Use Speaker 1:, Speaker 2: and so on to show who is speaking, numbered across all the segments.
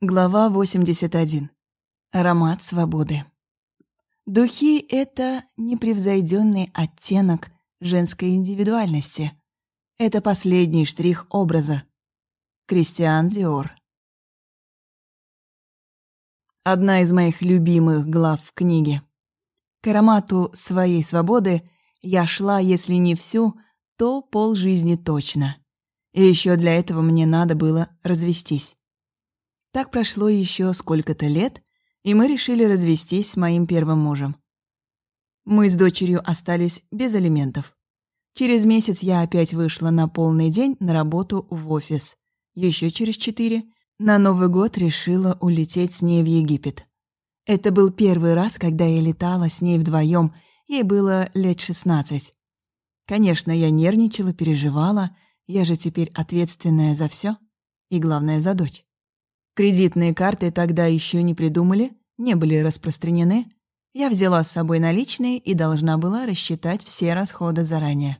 Speaker 1: Глава 81. Аромат свободы. Духи — это непревзойденный оттенок женской индивидуальности. Это последний штрих образа. Кристиан Диор. Одна из моих любимых глав в книге. К аромату своей свободы я шла, если не всю, то полжизни точно. И еще для этого мне надо было развестись. Так прошло еще сколько-то лет, и мы решили развестись с моим первым мужем. Мы с дочерью остались без алиментов. Через месяц я опять вышла на полный день на работу в офис. Еще через четыре на Новый год решила улететь с ней в Египет. Это был первый раз, когда я летала с ней вдвоем. Ей было лет шестнадцать. Конечно, я нервничала, переживала. Я же теперь ответственная за все и, главное, за дочь. Кредитные карты тогда еще не придумали, не были распространены. Я взяла с собой наличные и должна была рассчитать все расходы заранее.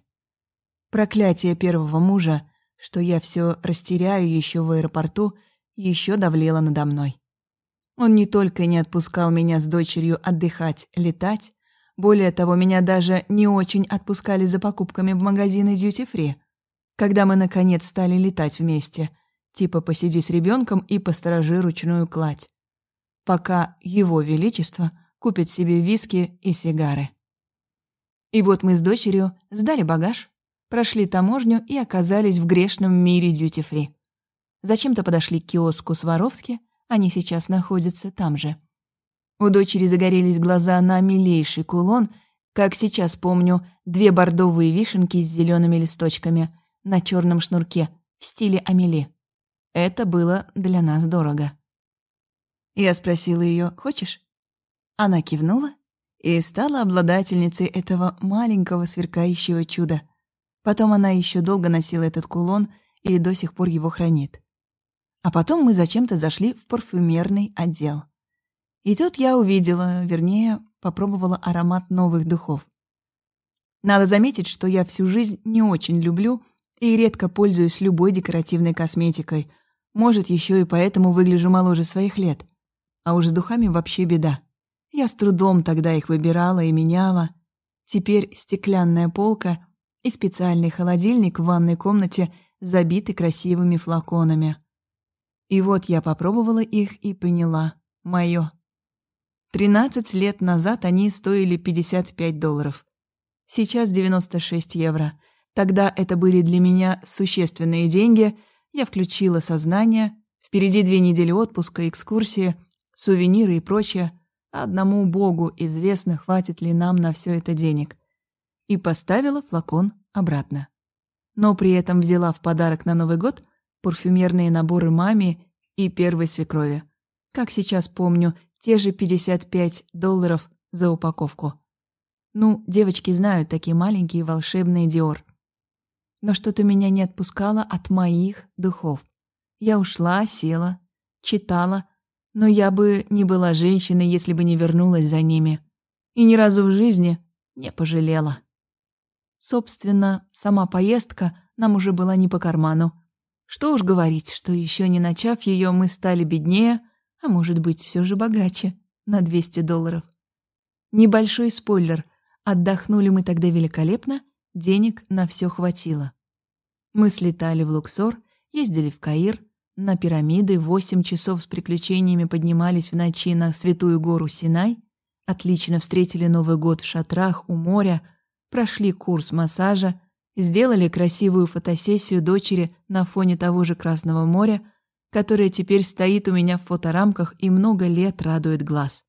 Speaker 1: Проклятие первого мужа, что я все растеряю еще в аэропорту, еще давлело надо мной. Он не только не отпускал меня с дочерью отдыхать, летать, более того, меня даже не очень отпускали за покупками в магазины дьюти-фри. Когда мы, наконец, стали летать вместе – Типа посиди с ребенком и посторожи ручную кладь. Пока его величество купит себе виски и сигары. И вот мы с дочерью сдали багаж, прошли таможню и оказались в грешном мире дьюти-фри. Зачем-то подошли к киоску Сваровски, они сейчас находятся там же. У дочери загорелись глаза на милейший кулон, как сейчас помню, две бордовые вишенки с зелеными листочками на черном шнурке в стиле Амели. Это было для нас дорого. Я спросила ее, «Хочешь?» Она кивнула и стала обладательницей этого маленького сверкающего чуда. Потом она еще долго носила этот кулон и до сих пор его хранит. А потом мы зачем-то зашли в парфюмерный отдел. И тут я увидела, вернее, попробовала аромат новых духов. Надо заметить, что я всю жизнь не очень люблю и редко пользуюсь любой декоративной косметикой — может, еще и поэтому выгляжу моложе своих лет. А уж с духами вообще беда. Я с трудом тогда их выбирала и меняла. Теперь стеклянная полка и специальный холодильник в ванной комнате забиты красивыми флаконами. И вот я попробовала их и поняла. Моё. 13 лет назад они стоили 55 долларов. Сейчас 96 евро. Тогда это были для меня существенные деньги — я включила сознание. Впереди две недели отпуска, экскурсии, сувениры и прочее. Одному богу известно, хватит ли нам на все это денег. И поставила флакон обратно. Но при этом взяла в подарок на Новый год парфюмерные наборы маме и первой свекрови. Как сейчас помню, те же 55 долларов за упаковку. Ну, девочки знают такие маленькие волшебные Диор но что-то меня не отпускало от моих духов. Я ушла, села, читала, но я бы не была женщиной, если бы не вернулась за ними. И ни разу в жизни не пожалела. Собственно, сама поездка нам уже была не по карману. Что уж говорить, что еще не начав ее, мы стали беднее, а может быть, все же богаче, на 200 долларов. Небольшой спойлер. Отдохнули мы тогда великолепно, денег на все хватило. Мы слетали в Луксор, ездили в Каир, на пирамиды, восемь часов с приключениями поднимались в ночи на Святую гору Синай, отлично встретили Новый год в шатрах у моря, прошли курс массажа, сделали красивую фотосессию дочери на фоне того же Красного моря, которое теперь стоит у меня в фоторамках и много лет радует глаз.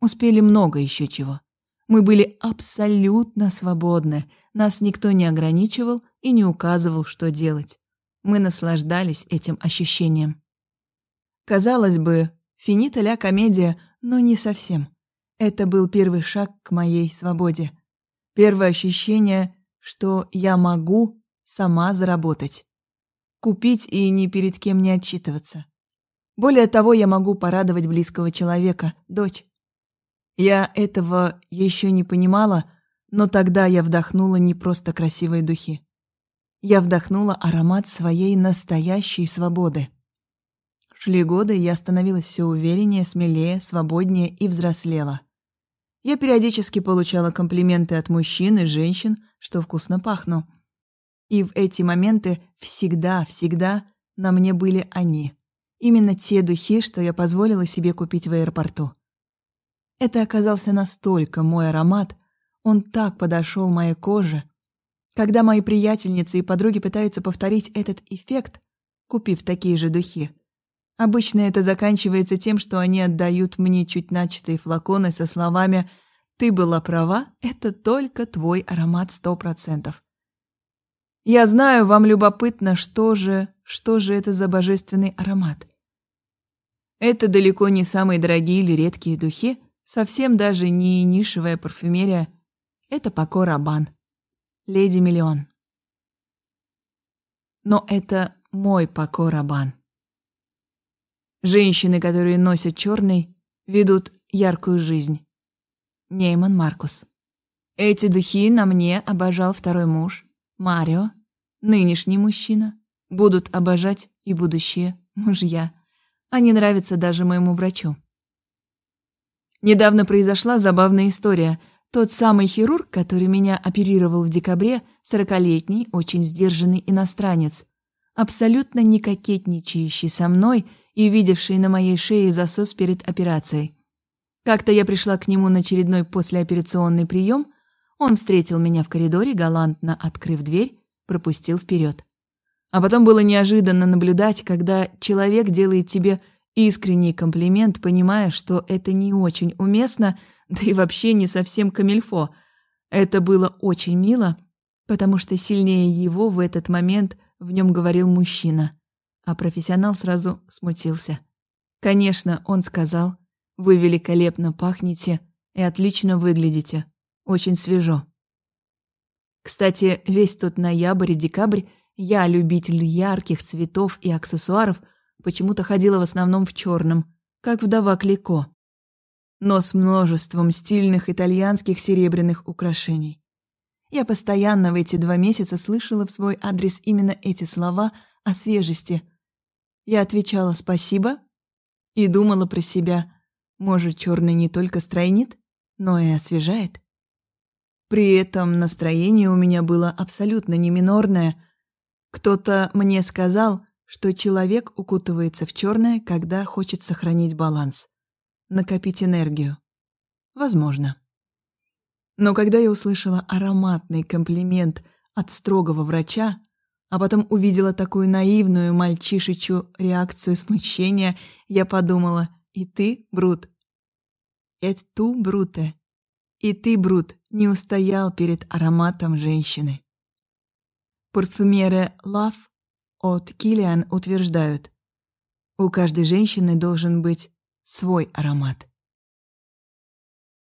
Speaker 1: Успели много еще чего. Мы были абсолютно свободны, нас никто не ограничивал и не указывал, что делать. Мы наслаждались этим ощущением. Казалось бы, финита ля комедия, но не совсем. Это был первый шаг к моей свободе. Первое ощущение, что я могу сама заработать. Купить и ни перед кем не отчитываться. Более того, я могу порадовать близкого человека, дочь. Я этого еще не понимала, но тогда я вдохнула не просто красивые духи. Я вдохнула аромат своей настоящей свободы. Шли годы, я становилась все увереннее, смелее, свободнее и взрослела. Я периодически получала комплименты от мужчин и женщин, что вкусно пахну. И в эти моменты всегда, всегда на мне были они. Именно те духи, что я позволила себе купить в аэропорту. Это оказался настолько мой аромат, он так подошел моей коже. Когда мои приятельницы и подруги пытаются повторить этот эффект, купив такие же духи, обычно это заканчивается тем, что они отдают мне чуть начатые флаконы со словами «Ты была права, это только твой аромат сто процентов». Я знаю, вам любопытно, что же, что же это за божественный аромат. Это далеко не самые дорогие или редкие духи, совсем даже не нишевая парфюмерия. Это Пако Рабан. Леди Миллион. Но это мой Пако Рабан. Женщины, которые носят черный, ведут яркую жизнь. Нейман Маркус. Эти духи на мне обожал второй муж, Марио, нынешний мужчина, будут обожать и будущие мужья. Они нравятся даже моему врачу. Недавно произошла забавная история. Тот самый хирург, который меня оперировал в декабре, сорокалетний, очень сдержанный иностранец, абсолютно не кокетничающий со мной и видевший на моей шее засос перед операцией. Как-то я пришла к нему на очередной послеоперационный прием, он встретил меня в коридоре, галантно открыв дверь, пропустил вперед. А потом было неожиданно наблюдать, когда человек делает тебе искренний комплимент, понимая, что это не очень уместно, да и вообще не совсем камильфо. Это было очень мило, потому что сильнее его в этот момент в нем говорил мужчина, а профессионал сразу смутился. Конечно, он сказал, вы великолепно пахнете и отлично выглядите. Очень свежо. Кстати, весь тот ноябрь и декабрь я, любитель ярких цветов и аксессуаров, почему-то ходила в основном в черном, как вдова Клико. Но с множеством стильных итальянских серебряных украшений. Я постоянно в эти два месяца слышала в свой адрес именно эти слова о свежести. Я отвечала «спасибо» и думала про себя, может, черный не только стройнит, но и освежает. При этом настроение у меня было абсолютно не минорное. Кто-то мне сказал, что человек укутывается в черное, когда хочет сохранить баланс, накопить энергию. Возможно. Но когда я услышала ароматный комплимент от строгого врача, а потом увидела такую наивную мальчишечью реакцию смущения, я подумала, и ты, Брут, это ту, Бруте, и ты, Брут, не устоял перед ароматом женщины. Парфюмеры Love от Килиан утверждают, у каждой женщины должен быть свой аромат.